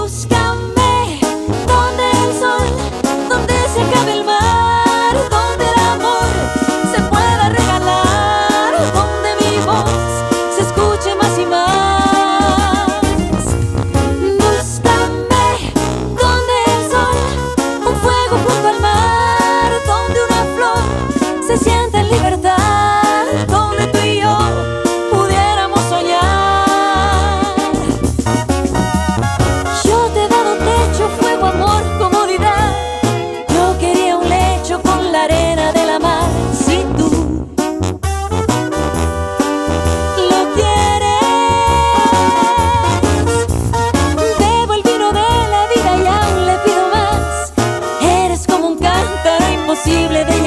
Búscame donde el sol, donde se acabe el mar, donde el amor se pueda regalar, donde mi voz se escuche más y más. Búscame donde el sol, un fuego junto al mar, donde una flor se siente. imposible